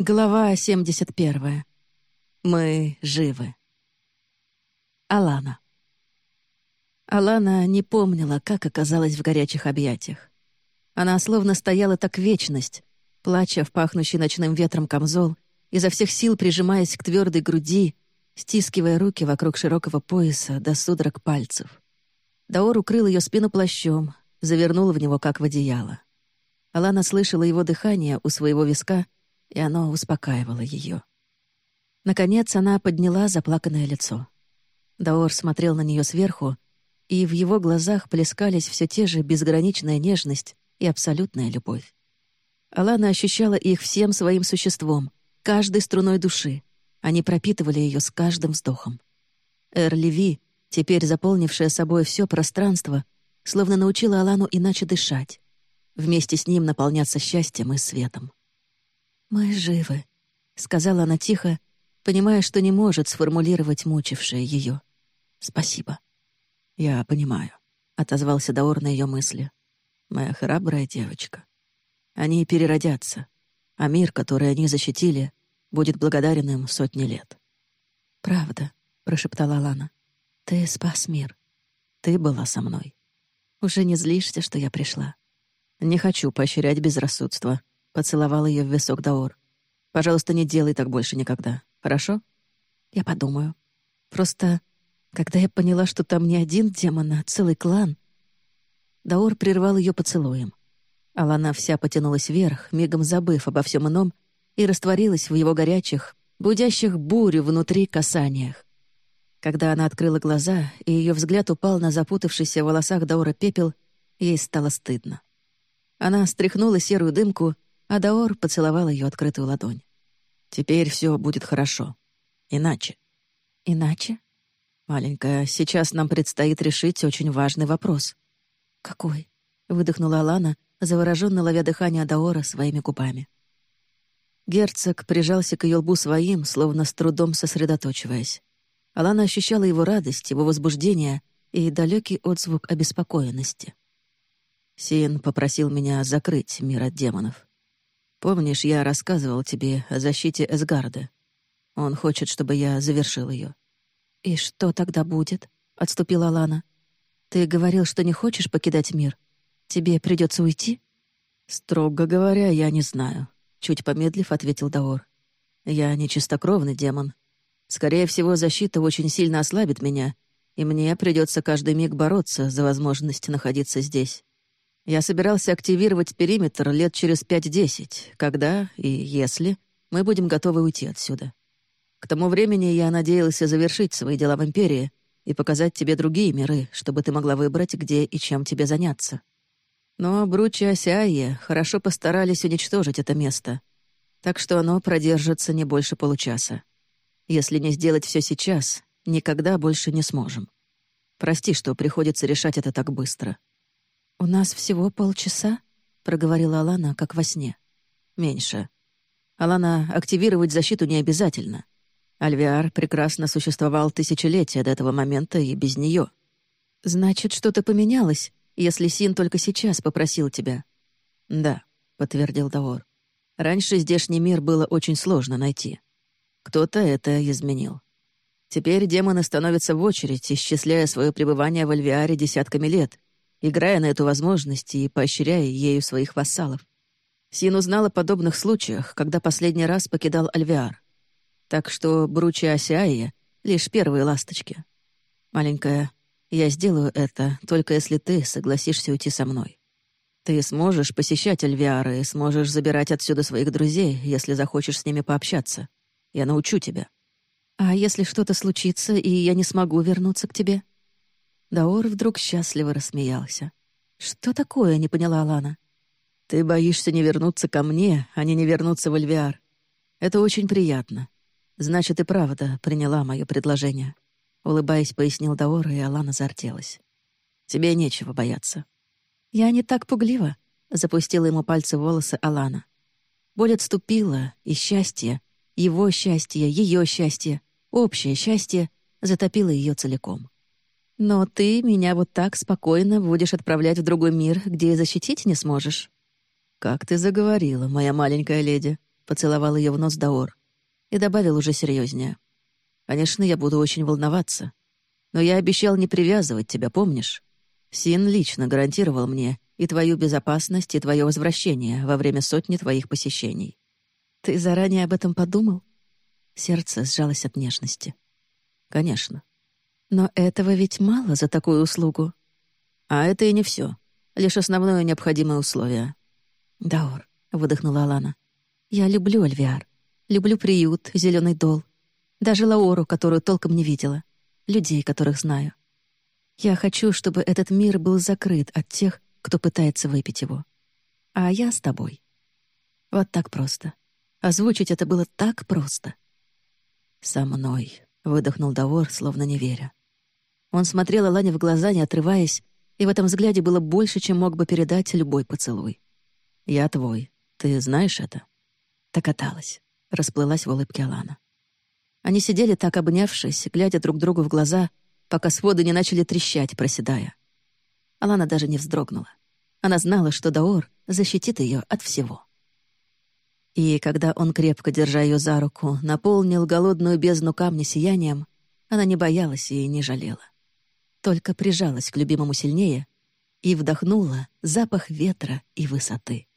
Глава 71. Мы живы. Алана. Алана не помнила, как оказалась в горячих объятиях. Она словно стояла так вечность, плача в пахнущий ночным ветром камзол, изо всех сил прижимаясь к твердой груди, стискивая руки вокруг широкого пояса до судорог пальцев. Даор укрыл ее спину плащом, завернул в него, как в одеяло. Алана слышала его дыхание у своего виска — и оно успокаивало ее. Наконец она подняла заплаканное лицо. Даор смотрел на нее сверху, и в его глазах плескались все те же безграничная нежность и абсолютная любовь. Алана ощущала их всем своим существом, каждой струной души. Они пропитывали ее с каждым вздохом. Эр Леви, теперь заполнившая собой все пространство, словно научила Алану иначе дышать, вместе с ним наполняться счастьем и светом. «Мы живы», — сказала она тихо, понимая, что не может сформулировать мучившее ее. «Спасибо». «Я понимаю», — отозвался Даор на ее мысли. «Моя храбрая девочка. Они переродятся, а мир, который они защитили, будет благодарен им сотни лет». «Правда», — прошептала Лана. «Ты спас мир. Ты была со мной. Уже не злишься, что я пришла?» «Не хочу поощрять безрассудство», Поцеловал ее в висок Даор. «Пожалуйста, не делай так больше никогда. Хорошо?» «Я подумаю. Просто, когда я поняла, что там не один демон, а целый клан...» Даор прервал ее поцелуем. Алана вся потянулась вверх, мигом забыв обо всем ином, и растворилась в его горячих, будящих бурю внутри касаниях. Когда она открыла глаза, и ее взгляд упал на запутавшийся в волосах Даура пепел, ей стало стыдно. Она стряхнула серую дымку а Даор поцеловал ее открытую ладонь. «Теперь все будет хорошо. Иначе». «Иначе?» «Маленькая, сейчас нам предстоит решить очень важный вопрос». «Какой?» — выдохнула Алана, завороженно ловя дыхание Даора своими губами. Герцог прижался к ее лбу своим, словно с трудом сосредоточиваясь. Алана ощущала его радость, его возбуждение и далекий отзвук обеспокоенности. Син попросил меня закрыть мир от демонов. Помнишь, я рассказывал тебе о защите Эсгарда? Он хочет, чтобы я завершил ее. «И что тогда будет?» — отступила Лана. «Ты говорил, что не хочешь покидать мир. Тебе придется уйти?» «Строго говоря, я не знаю», — чуть помедлив ответил Даор. «Я не чистокровный демон. Скорее всего, защита очень сильно ослабит меня, и мне придется каждый миг бороться за возможность находиться здесь. Я собирался активировать периметр лет через 5-10, когда и если мы будем готовы уйти отсюда. К тому времени я надеялся завершить свои дела в Империи и показать тебе другие миры, чтобы ты могла выбрать, где и чем тебе заняться. Но Бручи Осяе хорошо постарались уничтожить это место, так что оно продержится не больше получаса. Если не сделать все сейчас, никогда больше не сможем. Прости, что приходится решать это так быстро. «У нас всего полчаса?» — проговорила Алана, как во сне. «Меньше. Алана, активировать защиту не обязательно. Альвиар прекрасно существовал тысячелетия до этого момента и без нее. Значит, что-то поменялось, если Син только сейчас попросил тебя». «Да», — подтвердил Даор. «Раньше здешний мир было очень сложно найти. Кто-то это изменил. Теперь демоны становятся в очередь, исчисляя свое пребывание в Альвиаре десятками лет, играя на эту возможность и поощряя ею своих вассалов. Син узнал о подобных случаях, когда последний раз покидал Альвиар. Так что Бручи Асиаия — лишь первые ласточки. Маленькая, я сделаю это, только если ты согласишься уйти со мной. Ты сможешь посещать Альвиар и сможешь забирать отсюда своих друзей, если захочешь с ними пообщаться. Я научу тебя. А если что-то случится, и я не смогу вернуться к тебе? Даор вдруг счастливо рассмеялся. «Что такое?» — не поняла Лана. «Ты боишься не вернуться ко мне, а не не вернуться в Альвиар. Это очень приятно. Значит, и правда приняла мое предложение». Улыбаясь, пояснил Даор, и Алана зартелась. «Тебе нечего бояться». «Я не так пуглива», — запустила ему пальцы волосы Алана. Боль отступила, и счастье, его счастье, ее счастье, общее счастье затопило ее целиком. Но ты меня вот так спокойно будешь отправлять в другой мир, где и защитить не сможешь». «Как ты заговорила, моя маленькая леди», — поцеловал ее в нос Даор и добавил уже серьезнее. «Конечно, я буду очень волноваться. Но я обещал не привязывать тебя, помнишь? Син лично гарантировал мне и твою безопасность, и твое возвращение во время сотни твоих посещений. Ты заранее об этом подумал?» Сердце сжалось от нежности. «Конечно. Но этого ведь мало за такую услугу. А это и не все. Лишь основное необходимое условие. «Даор», — выдохнула Алана. «Я люблю Альвиар. Люблю приют, зеленый дол. Даже Лаору, которую толком не видела. Людей, которых знаю. Я хочу, чтобы этот мир был закрыт от тех, кто пытается выпить его. А я с тобой. Вот так просто. Озвучить это было так просто. «Со мной», — выдохнул Даор, словно не веря. Он смотрел Алане в глаза, не отрываясь, и в этом взгляде было больше, чем мог бы передать любой поцелуй. «Я твой. Ты знаешь это?» Догадалась. Расплылась в улыбке Алана. Они сидели так, обнявшись, глядя друг другу в глаза, пока своды не начали трещать, проседая. Алана даже не вздрогнула. Она знала, что Даор защитит ее от всего. И когда он, крепко держа ее за руку, наполнил голодную бездну камня сиянием, она не боялась и не жалела только прижалась к любимому сильнее и вдохнула запах ветра и высоты.